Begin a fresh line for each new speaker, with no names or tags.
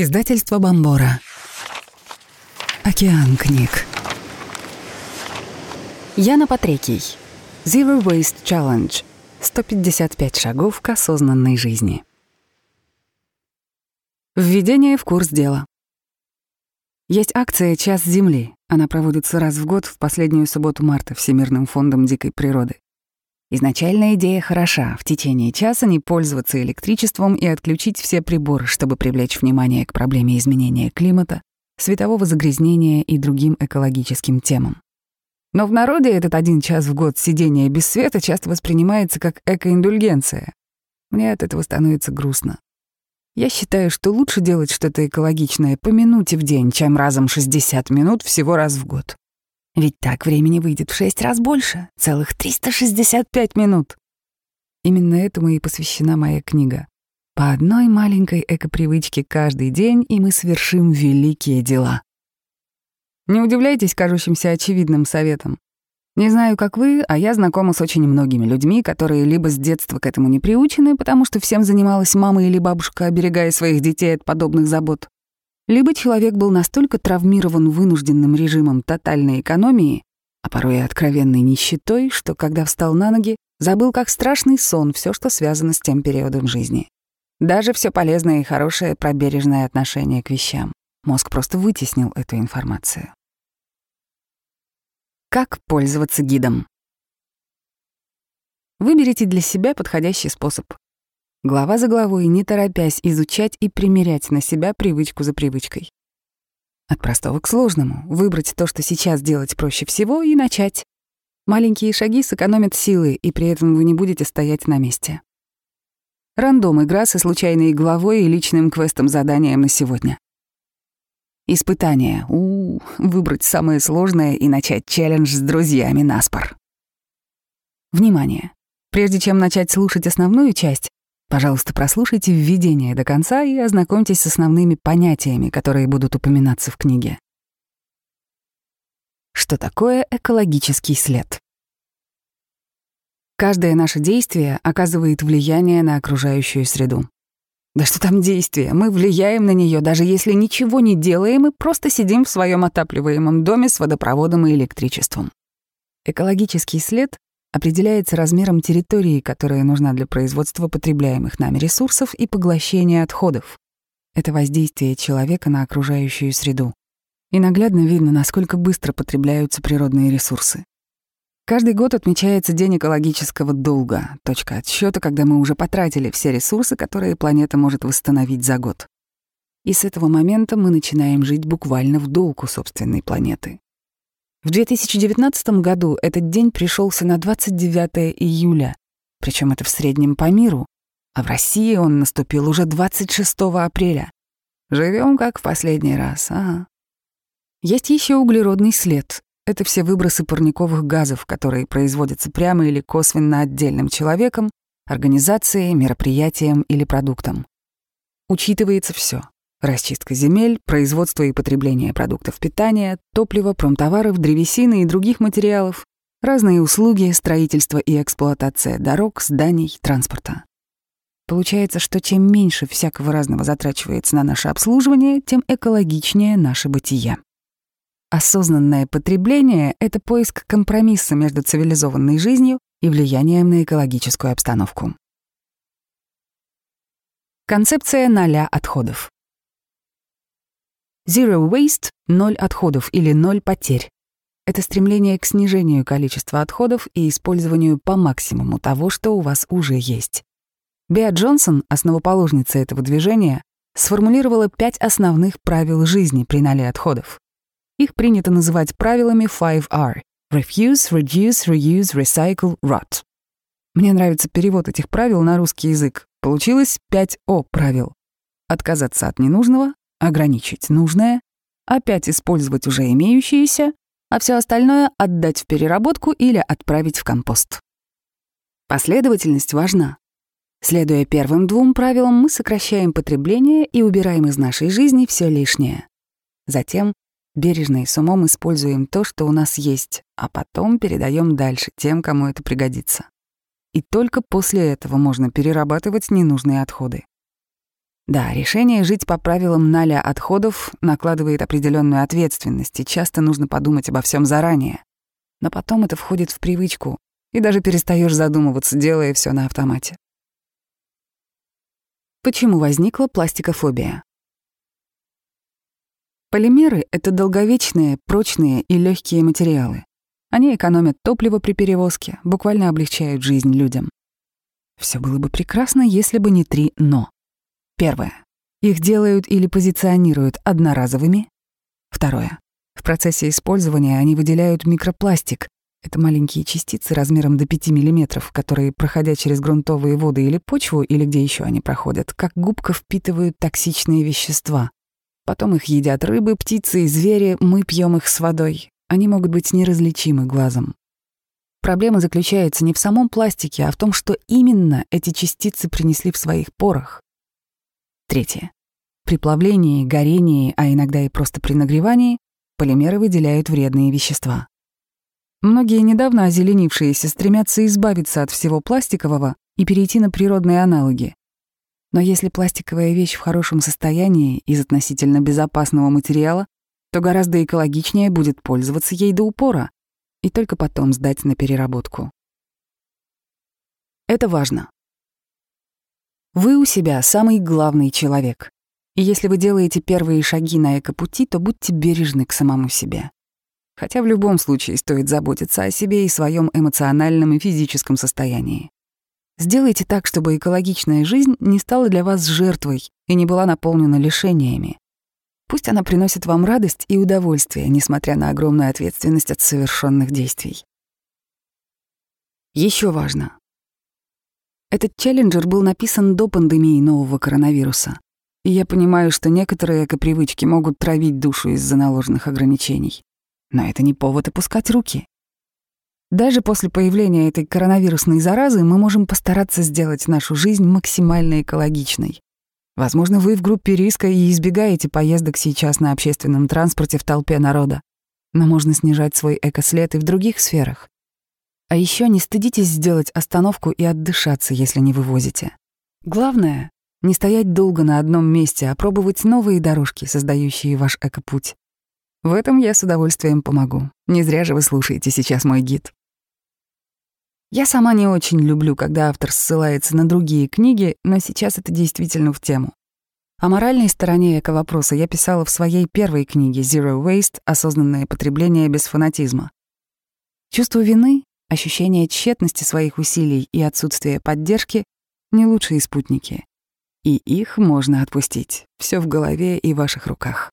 Издательство Бомбора. Океан книг. Яна Патрекий. Zero Waste Challenge. 155 шагов к осознанной жизни. Введение в курс дела. Есть акция «Час Земли». Она проводится раз в год в последнюю субботу марта Всемирным фондом дикой природы. Изначальная идея хороша — в течение часа не пользоваться электричеством и отключить все приборы, чтобы привлечь внимание к проблеме изменения климата, светового загрязнения и другим экологическим темам. Но в народе этот один час в год сидения без света часто воспринимается как экоиндульгенция. Мне от этого становится грустно. Я считаю, что лучше делать что-то экологичное по минуте в день, чем разом 60 минут всего раз в год. Ведь так времени выйдет в шесть раз больше, целых 365 минут. Именно этому и посвящена моя книга. По одной маленькой экопривычке каждый день, и мы совершим великие дела. Не удивляйтесь кажущимся очевидным советом. Не знаю, как вы, а я знакома с очень многими людьми, которые либо с детства к этому не приучены, потому что всем занималась мама или бабушка, оберегая своих детей от подобных забот, либо человек был настолько травмирован вынужденным режимом тотальной экономии, а порой и откровенной нищетой, что, когда встал на ноги, забыл как страшный сон все, что связано с тем периодом жизни. Даже все полезное и хорошее пробережное отношение к вещам. Мозг просто вытеснил эту информацию. Как пользоваться гидом? Выберите для себя подходящий способ. Глава за главой, не торопясь изучать и примерять на себя привычку за привычкой. От простого к сложному. Выбрать то, что сейчас делать проще всего, и начать. Маленькие шаги сэкономят силы, и при этом вы не будете стоять на месте. Рандом игра со случайной главой и личным квестом-заданием на сегодня. Испытание. У, -у, у выбрать самое сложное и начать челлендж с друзьями на спор. Внимание! Прежде чем начать слушать основную часть, Пожалуйста, прослушайте введение до конца и ознакомьтесь с основными понятиями, которые будут упоминаться в книге. Что такое экологический след? Каждое наше действие оказывает влияние на окружающую среду. Да что там действие? Мы влияем на нее, даже если ничего не делаем и просто сидим в своем отапливаемом доме с водопроводом и электричеством. Экологический след определяется размером территории, которая нужна для производства потребляемых нами ресурсов и поглощения отходов. Это воздействие человека на окружающую среду. И наглядно видно, насколько быстро потребляются природные ресурсы. Каждый год отмечается День экологического долга, точка отсчета, когда мы уже потратили все ресурсы, которые планета может восстановить за год. И с этого момента мы начинаем жить буквально в долг у собственной планеты. В 2019 году этот день пришелся на 29 июля, причем это в среднем по миру, а в России он наступил уже 26 апреля. Живем как в последний раз, ага. Есть еще углеродный след. Это все выбросы парниковых газов, которые производятся прямо или косвенно отдельным человеком, организацией, мероприятием или продуктом. Учитывается все. Расчистка земель, производство и потребление продуктов питания, топлива, промтоваров, древесины и других материалов, разные услуги, строительство и эксплуатация дорог, зданий, транспорта. Получается, что чем меньше всякого разного затрачивается на наше обслуживание, тем экологичнее наше бытие. Осознанное потребление — это поиск компромисса между цивилизованной жизнью и влиянием на экологическую обстановку. Концепция ноля отходов. Zero waste — ноль отходов или ноль потерь. Это стремление к снижению количества отходов и использованию по максимуму того, что у вас уже есть. Беа Джонсон, основоположница этого движения, сформулировала пять основных правил жизни при ноле отходов. Их принято называть правилами 5R — Refuse, Reduce, Reuse, Recycle, Rot. Мне нравится перевод этих правил на русский язык. Получилось 5О правил. Отказаться от ненужного, ограничить нужное, опять использовать уже имеющиеся, а все остальное отдать в переработку или отправить в компост. Последовательность важна. Следуя первым двум правилам, мы сокращаем потребление и убираем из нашей жизни все лишнее. Затем бережно и с умом используем то, что у нас есть, а потом передаем дальше тем, кому это пригодится. И только после этого можно перерабатывать ненужные отходы. Да, решение жить по правилам Наля отходов накладывает определенную ответственность, и часто нужно подумать обо всем заранее. Но потом это входит в привычку, и даже перестаешь задумываться, делая все на автомате. Почему возникла пластикофобия? Полимеры — это долговечные, прочные и легкие материалы. Они экономят топливо при перевозке, буквально облегчают жизнь людям. Все было бы прекрасно, если бы не три «но». Первое. Их делают или позиционируют одноразовыми. Второе. В процессе использования они выделяют микропластик. Это маленькие частицы размером до 5 мм, которые, проходя через грунтовые воды или почву, или где еще они проходят, как губка впитывают токсичные вещества. Потом их едят рыбы, птицы и звери, мы пьем их с водой. Они могут быть неразличимы глазом. Проблема заключается не в самом пластике, а в том, что именно эти частицы принесли в своих порах. Третье. При плавлении, горении, а иногда и просто при нагревании полимеры выделяют вредные вещества. Многие недавно озеленившиеся стремятся избавиться от всего пластикового и перейти на природные аналоги. Но если пластиковая вещь в хорошем состоянии из относительно безопасного материала, то гораздо экологичнее будет пользоваться ей до упора и только потом сдать на переработку. Это важно. Вы у себя самый главный человек. И если вы делаете первые шаги на эко-пути, то будьте бережны к самому себе. Хотя в любом случае стоит заботиться о себе и своем эмоциональном и физическом состоянии. Сделайте так, чтобы экологичная жизнь не стала для вас жертвой и не была наполнена лишениями. Пусть она приносит вам радость и удовольствие, несмотря на огромную ответственность от совершенных действий. Еще важно, этот челленджер был написан до пандемии нового коронавируса. И я понимаю, что некоторые эко-привычки могут травить душу из-за наложенных ограничений. Но это не повод опускать руки. Даже после появления этой коронавирусной заразы мы можем постараться сделать нашу жизнь максимально экологичной. Возможно, вы в группе риска и избегаете поездок сейчас на общественном транспорте в толпе народа. Но можно снижать свой экослед и в других сферах. А еще не стыдитесь сделать остановку и отдышаться, если не вывозите. Главное — не стоять долго на одном месте, а пробовать новые дорожки, создающие ваш экопуть. В этом я с удовольствием помогу. Не зря же вы слушаете сейчас мой гид. Я сама не очень люблю, когда автор ссылается на другие книги, но сейчас это действительно в тему. О моральной стороне эко-вопроса я писала в своей первой книге «Zero Waste. Осознанное потребление без фанатизма». Чувство вины ощущение тщетности своих усилий и отсутствие поддержки — не лучшие спутники. И их можно отпустить. Все в голове и в ваших руках.